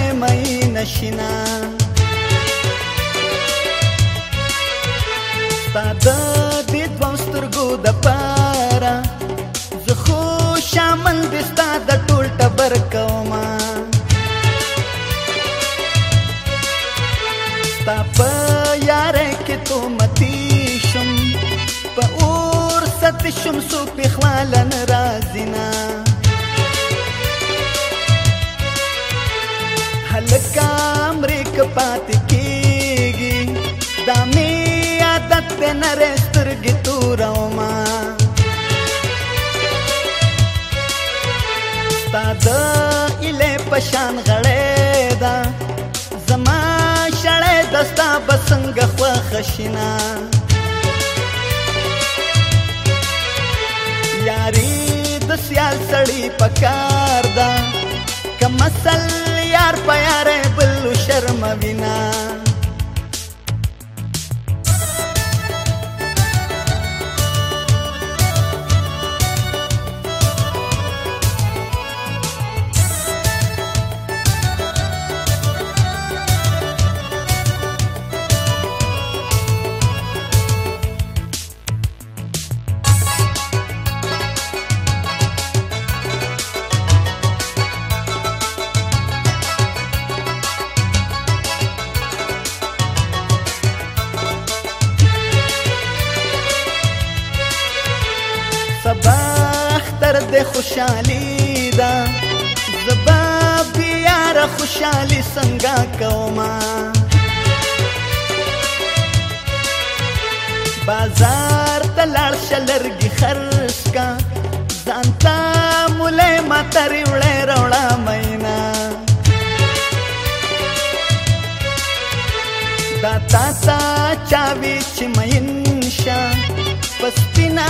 مې نشینا ستاد دې دوه سترګو د پارا زه خوش امن دې ستاد ټول ټبر کوما ستا په یار کې تو متی شم په اور ست شم سو په خلال ناراضینا پاتې کیږي دا می عادت په نره سترګې تورو ما تا د اله پشان غړې دا زما شړې دستا بسنګ خو خشینا یاري د سیال سړی پکار دا کمسل یار پیاره خوشالي دا زبا بیا خوشالي څنګه کوما بازار ته لاړ شلرګي خرڅ کا ځانتا مولې ما ترې وړې روړا مینا دا تا تا چاوي چې مینشا پسپینا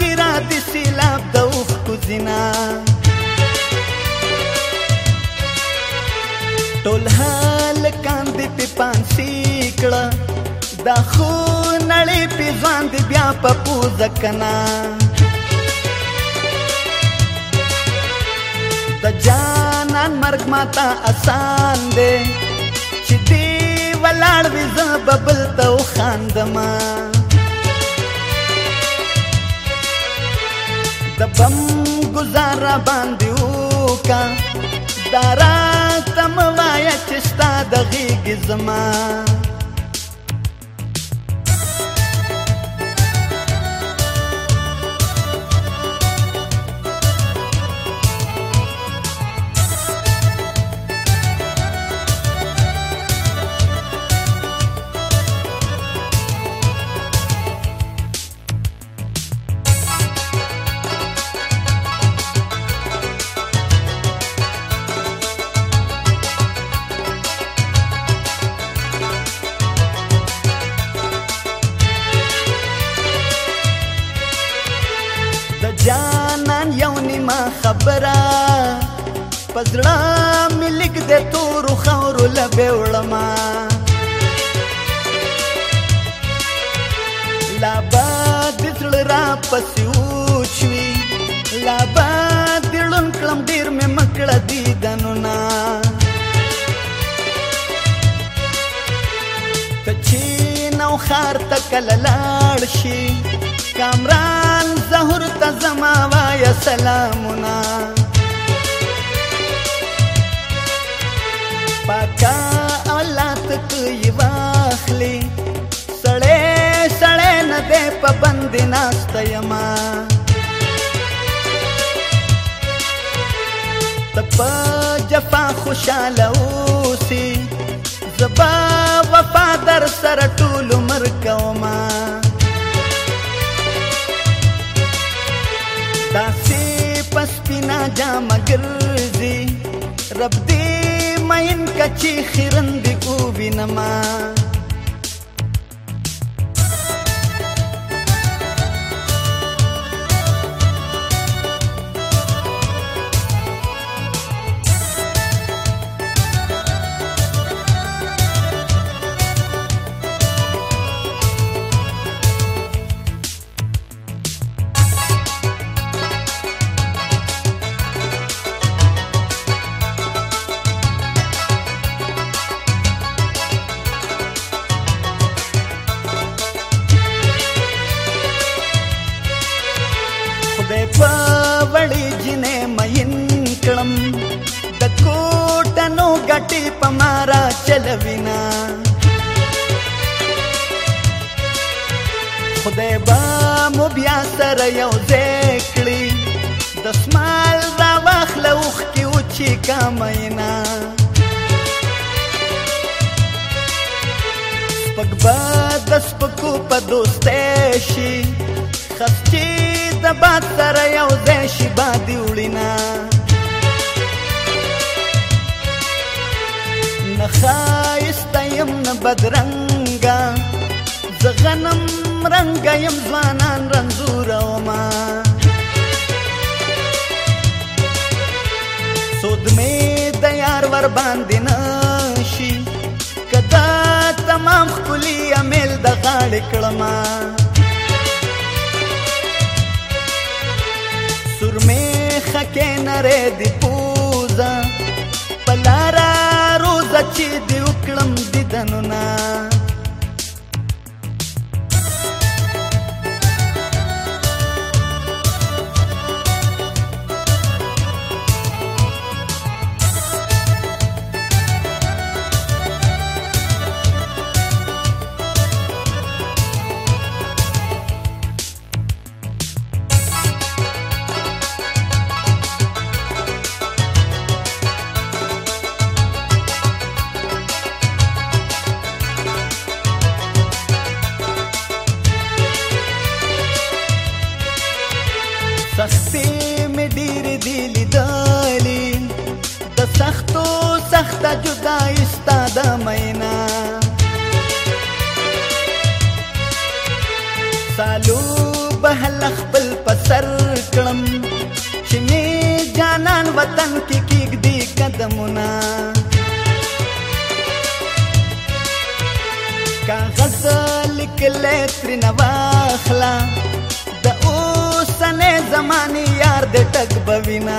ګرا د سیلاب د افق زنا ټول حال کاندې په پانسی کړه دا خو نړۍ په ځان دی بیا په پوز کنا د جانان مرګ ماتا آسان دی چې دی ولاړ وې زببل تو خاندما د بم گزار باندې وکا دارا تم وایا چې ستا د غیږ زما جانان یو نیمه خبره پزړه ملک د تور خورو لبه وړما لا باد دړ را پسیو چوي لا باد دړن کلم ډیر مې مکړه دي دنونا کچې نو خار تکل لاړ شي کامران زهور ته زما وایا سلامونه پاکا اولاد کوي واخلي سړې سړې نه دې په بند ناست یما تپ جفا خوشاله اوسي زبا وفا در سره ټول عمر کومه جامه ګرځي رب دې مین کچی خیرند کو وینما لوینا خدای با مو بیا سره یو ذکرې د سمال دا واخله اوخ کې او چې کمینا سپک با د سپکو په دوستۍ شي خفچې د باد سره یو ځای شي بادې وړینا یم نه بدرنګا زغنم رنگ یم ځوانان رنزور او ما سود می د یار ور باندې نشي کدا تمام خپلی امیل د غاړې کړما سرمه خکه نره دی پوزا پلارا روزا چې دیو ಇದನ್ನು ನಾ ستا جدای ستا د مینا سالو بهل خپل پسر کړم چې می جانان وطن کې کېګ دی قدمونه کاغذ لیکلې تر نواخلا د اوسنه زمانه یار د ټک بوینا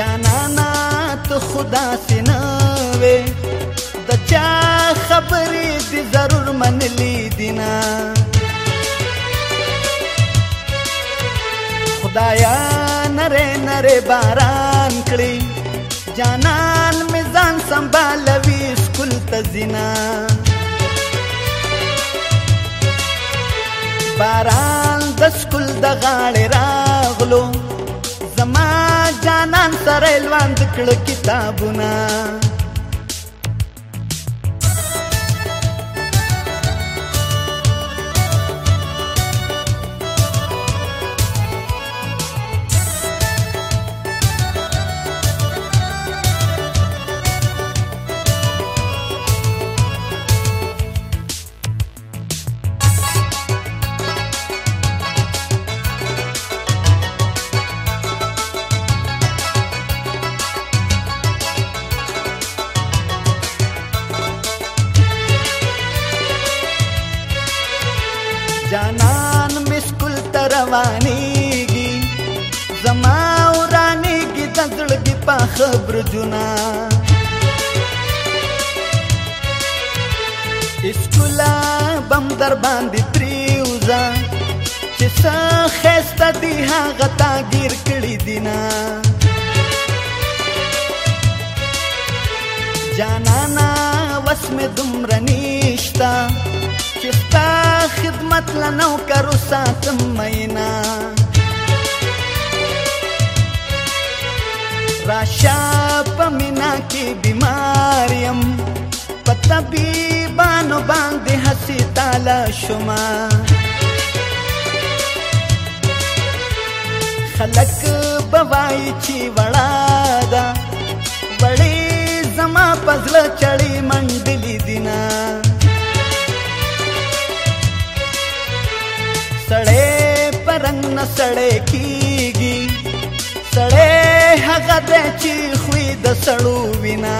جانانا ته خدا سينوي د چا خبرې دي ضرور منلې دینا خدایا نره نره باران کړی جانان مې ځان سنبالوي سکول ته زینا باران د سکول د غاړې راغلو زما جانان سره لوند کړه کتابونه صبر جنا اسکولا بم در باندې تریوزا چې سا خسته دی هغه تا گیر کړی دینا جانانا وسم دمر نشتا چې ستا خدمت لنو کرو ساتم مینا راشه په مینا کې بیمار یم په طبیبانو باندې هسې تاله شما خلک به وایي چې وړه ده وړې زما په زړه چړې منډلې دي نه سړی په رنګ نه سړی کېږي چې خوې د سړو وینا